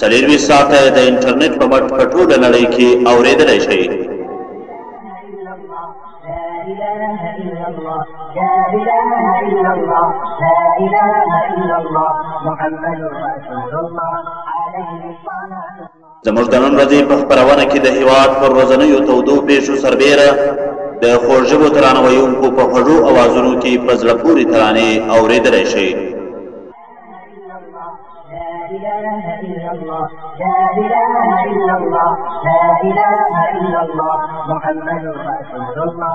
څلېرویشت ساعته یې د انټرنېټ په مټ په ټوله نړۍ کې اورېدلی شئ. زموږ د نن ورځې په خپرونه کې د هیواد پر ورځنیو تودو پیښو سربیره د خوږژبو ترانه ویونکو په خوږو اوازونو کې په زړه پورې ترانې اوریدلی شئ محمد رسول الله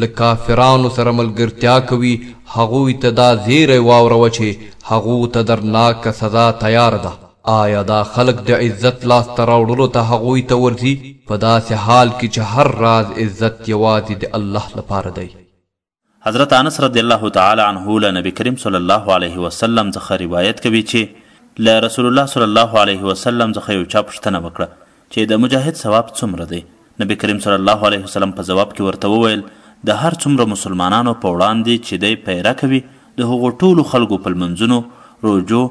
له کافرانو سره ملګرتیا کوي هغوی ته دا زیری واوروه چې هغو ته درناکه سزا تیاره ده. آیا دا خلک د عزت لاسته راوړلو ته هغوی ته ورځي په داسې حال کې چې هر راز عزت یوازې د الله لپاره دی. حضرت انس رضی الله تعالی عنه له نبي کریم صلی الله علیه وسلم څخه روایت کوي چې، له رسول الله صلی الله علیه وسلم څخه یو چا پوښتنه وکړه چي د مجاهد ثواب څومره دی؟ نبي کريم صلی الله عليه وسلم په ځواب کي ورته وويل، د هر څومره مسلمانانو په وړاندي چي دی پيره کوي د هغو ټولو خلګو په لمنځونو، روژو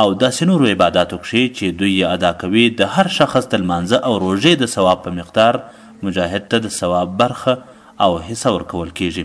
او داسي نورو عباداتو کښي چي دوی يې ادا کوي د هر شخص د لمانځه او روژې د ثواب په مقدار مجاهد ته د ثواب برخه او حصه ورکول کيږي.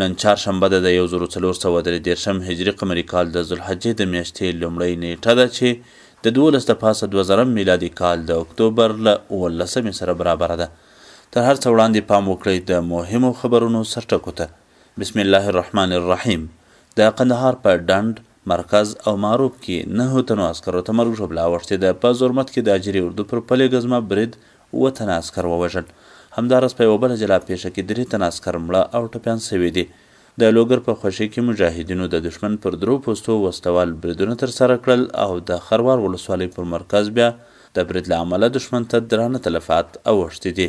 نن چهارشنبه ده، د یو زرو څلور سوه درې دېرشم هجري قمري کال د ذوالحجې د میاشتې لومړۍ نېټه ده چې د دوولس د پاسه دوه زرم میلادي کال د اکتوبر له اوولسمې سره برابره ده. تر هر څه وړاندې پام وکړئ د مهمو خبرونو سرټکو ته. بسم الله الرحمن الرحیم د قندهار په ډنډ، مرکز او معروف کې نهه تنو عسکرو ته مرګ ژوبله اوښتې ده. په زرمت کې د اجري اردو پر پلې ګزمه برید اووه تنه عسکر ووژل. همداراز په یوه بله جلا پېښه کې درې تنه عسکر مړه او ټپیان شوي دي. د لوګر په خوشې کې مجاهدینو د دښمن پر درو پوستو وسله وال بریدونه ترسره کړل او د خروار ولسوالۍ پر مرکز بیا د برید له امله دښمن ته درانه تلفات اوښتي دي.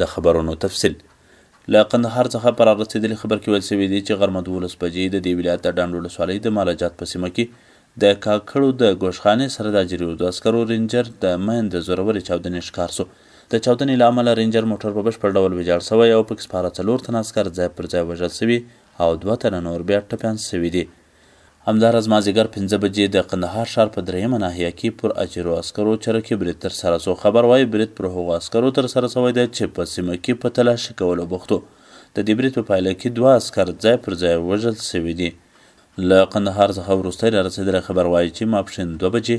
د خبرونو تفصیل له قندهار څخه په رارسېدلي خبر کې ویل شوي دي چې غرمه دوولس بجې د دې ولایت د ډنډ ولسوالۍ د مالجات په سیمه کې د کاکړو د ګوشخانې سره د اجریو د عسکرو رینجر د مین د زورورې چاودنې ښکار شو. د چاودنې له امله رینجر موټر په بشپړ ډول ویجاړ شوی او پکې سپاره څلور تنه عسکر ځای پر ځای وژل شوي او دوه تنه نور بیا ټپیان شوي دي. همداراز مازیګر پنځه بجې د قندهار ښار په درېیمه ناحیه کې پر اجیرو عسکرو چرکي برید ترسره شو. خبر وايي، برید پر هغو عسکرو ترسره شوی دی چې په سیمه کې په تلاشي کولو بوخت وو. د دې برید په پایله کې دوه عسکر ځای پر ځای وژل شوي دي. له قندهار څخه وروستی رارسېدلی خبر وايي چې ماپښین دوه بجې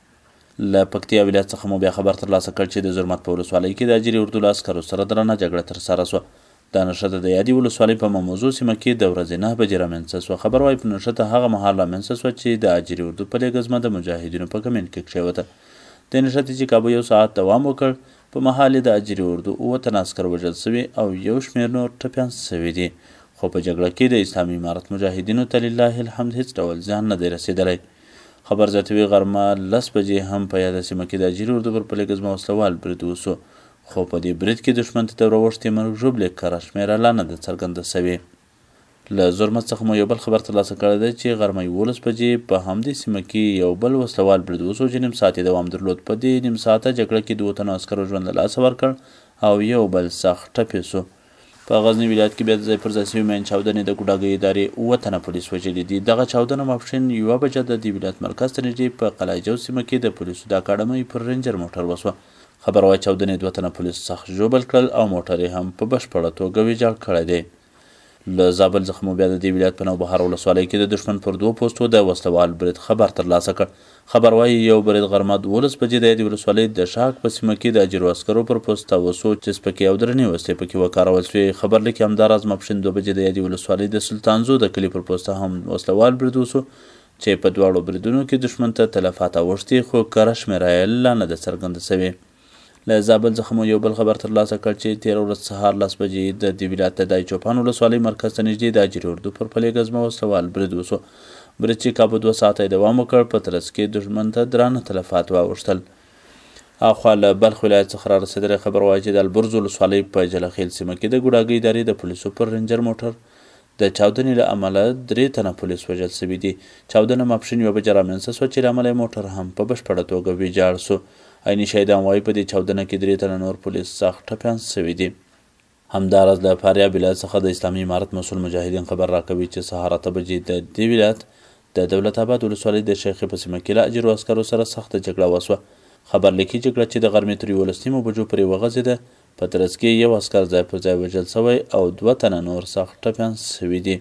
له پکتیا ولایت څخه مو بیا خبر ترلاسه کړ چې د زرمت په ولسوالۍ کې د اجري اردو له عسکرو سره درنه جګړه ترسره شوه. دا نښته د یادې ولسوالۍ په مموزو سیمه کې د ورځې نهه بجې رامنځته شوه. خبر وايي نښته هغه مهال رامنځته شوه چې د اجري اردو پلې ګزمه د مجاهدینو په کمین کې کښېوته. دې نښتې چې کابو یو ساعت دوام وکړ، په مهال یې د اجري اردو اووه تنه عسکر وژل شوي او یو شمېر نور ټپیان شوي دي، خو په جګړه کې د اسلامي امارت مجاهدینو ته لله الحمد هېڅ ډول زیان نه دی رسېدلی. خبر زیاتوي، غرمه لس بجې هم په یاده سیمه کې د اجیري اردو پر پلې ګزمه وسله وال برید وشو، خو په دې برید کې دښمن ته د وراوښتې مرګ ژوبلې کره شمېره لا نه ده څرګنده شوې. له زرمت څخه مو یو بل خبر ترلاسه کړی دی چې غرمه یوولس بجې په همدې سیمه کې یو بل وسله وال برید وشو چې نیم ساعت یې دوام درلود، په دې نیم ساعته جګړه کې دوو تنو عسکرو ژوند له لاسه ورکړ او یو بل سخت ټپي شو. په غزني ولایت کې بیا د ځای پر ځای شوې مین چاودنې د ګوډاګۍ ادارې اووه تنه پولیس وژلي دي. دغه چاودنه ماپښین یوه بجه د دې ولایت مرکز ته نږدې په قلعه جوز سیمه کې د پولیسو د اکاډمۍ پر رینجر موټر وشوه. خبر وايي چاودنې دوه تنه پولیس سخت ژوبل کړل او موټر یې هم په بشپړه توګه ویجاړ کړی دی. له زابل څخه مو بیا د دې ولایت په نوبهار ولسوالۍ کې د دښمن پر دوو پوستو د وسله وال برید خبر ترلاسه کړ خبر وايي، یو برید غرمه دوولس بجې د یادې ولسوالۍ د شاک په سیمه کې د اجیرو عسکرو پر پوسته وسو چې سپکې او درنې وسلې پکې وکارول شوې. خبر لیکي، همداراز ماپښین دوه بجې د یادې ولسوالۍ د سلطانزو د کلي پر پوسته هم وسله وال برید وسو چې په دواړو بریدونو کې دښمن ته تلفات اوښتي خو کره شمېره یې لا نه ده څرګنده شوې. له زابل څخه مو یو بل خبر ترلاسه کړ چې تېره ورځ سهار لس بجې د دې ولایت د دای چوپان ولسوالۍ مرکز ته نږدې د اجرې اردو پر پلې ګزمه وسله وال برید وشو. برید چې کابو دوه ساعته یې دوام وکړ، په ترڅ کې دښمن ته درانه تلفات واوښتل. اخوا له بلخ ولایت څخه رارسېدلی خبر وايي چې د البرز ولسوالۍ په جلخېل سیمه کې د ګوډاګۍ ادارې د پولیسو پر رینجر موټر د چاودنې له امله درې تنه پولیس وژل شوي دي. چاودنه ماپښین یوه بجه رامنځته شوه چې له امله یې موټر هم په بشپړه توګه ویجاړ شو. عیني شاهدان وايي، په دې چاودنه کې درې تنه نور پولیس سخت ټپیان شوي دي. همداراز له فاریاب ولایت څخه د اسلامي امارت مسؤل مجاهدین خبر راکوي چې سهار اته بجې د دې ولایت د دولت اباد ولسوالۍ د شیخې په سیمه کې له اجیرو عسکرو سره سخته جګړه وشوه. خبر لیکي، جګړه چې د غرمې تر یوولس نیمو بجو پورې وغځېده، په ترڅ کې یو عسکر ځای پر ځای وژل شوی او دوه تنه نور سخت ټپیان شوي دي.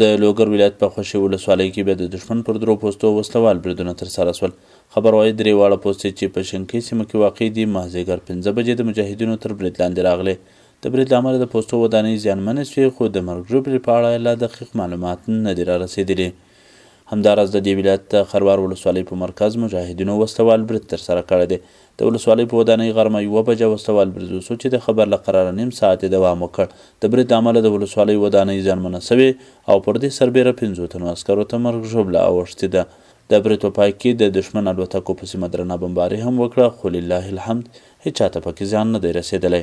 د لوګر ولایت په خوشي ولسوالۍ کې بیا د دښمن پر درو پوستو وسله وال بریدونه ترسره شول. خبر وايي، درې واړه پوستې چې په شینکۍ سیمه کې واقع دي، مازدیګر پنځه بجې د مجاهدینو تر برید لاندې راغلې. د برید له امله د پوستو ودانۍ زیانمنې شوې، خو د مرګ ژوبلې په اړه لا دقیق معلومات نه دي رارسېدلي. همداراز د دې ولایت د خروار ولسوالۍ په مرکز مجاهدینو وسله وال برید ترسره کړی دی. د ولسوالۍ په ودانۍ غرمه یوه بجه وسله وال برید وسو چې د خبر له قراره نیم ساعت یې دوام وکړ. د برید له امله د ولسوالۍ ودانۍ زیانمنه سوې او پر دې سربېره پنځو تنو عسکرو ته مرګ ژوبله اوښتې ده. د برید په پای کي د دښمن الوتکو په سیمه درنه بمباري هم وکړه خو لله الحمد هیچا ته پکې زیان نه دی رسېدلی.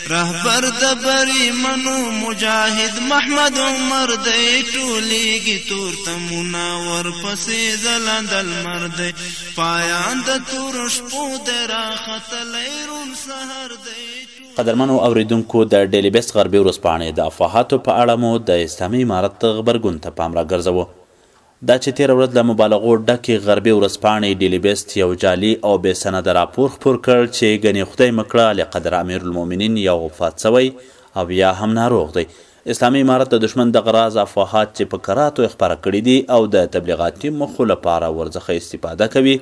رهبر د بری منو مجاهد محمد عمر دی ټولیږي تور تمونه ورپسې ځلند لمر دی پایان د تور شپو دی راختلی روڼ سهار دی قدرمنو اوریدونکو د ډیلی بیست غربي ورځپاڼې د افواهاتو په اړه مو د اسلامي امارت غبرګون ته پام راګرځوو دا چې تېره ورځ له مبالغو ډکې غربې ورځپاڼې ډېلي بېست یو جعلي او بې سنده راپور خپور کړ چې ګنې خدای مه کړه عالي قدر امیرالمومنین یا وفات شوی او یا هم ناروغ دی. اسلامي امارت د دښمن دغه راز افواهات چې په کراتو یې خپاره کړي دي او د تبلیغاتي موخو له پاره ورځخه استفاده کوي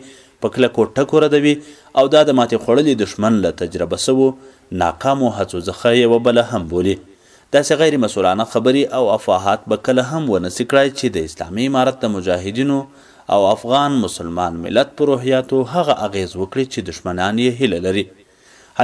په کلکو ټکو ردوي او دا د ماتې خوړلي دښمن له تجربه شوو ناکامو هڅو ځخه یوه بله هم بولي. داسې غیر مسؤلانه خبرې او افواهات به کله هم ونه سي کړای چې د اسلامي امارت د مجاهدینو او افغان مسلمان ملت پر روحیاتو هغه اغیز وکړي چې دښمنان یې هیله لري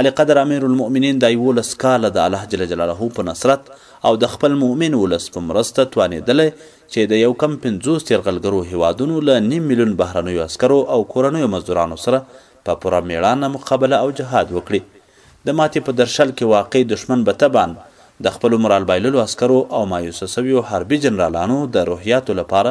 علی قدر امیر المؤمنین دا یوولس کاله د الله جل جلاله په نصرت او د خپل مؤمن ولس په مرسته توانیدلی چې د یو کم پنځوس یرغلګرو هیوادونو له نیم میلیون بهرنیو عسکرو او کورنیو مزدورانو سره په پوره میړانه مقابله او جهاد وکړي د ماتې په درشل کې واقع دښمن به طبعاً د خپلو مورال بایللو عسکرو او مایوسه شویو حربي جنرالانو د روحیاتو لپاره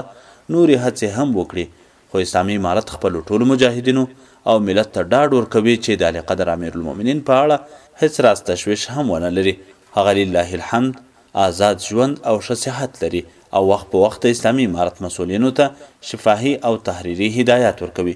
نورې هڅې هم وکړي، خو اسلامي امارت خپلو ټولو مجاهدینو او ملت ته ډاډ ورکوي چې د علیقدر امیرالمؤمنین په اړه هېڅ راز تشویش هم ونه لري، هغه لله الحمد ازاد ژوند او ښه صحت لري او وخت په وخت د اسلامي امارت مسؤلینو ته شفاهي او تحریري هدایات ورکوي.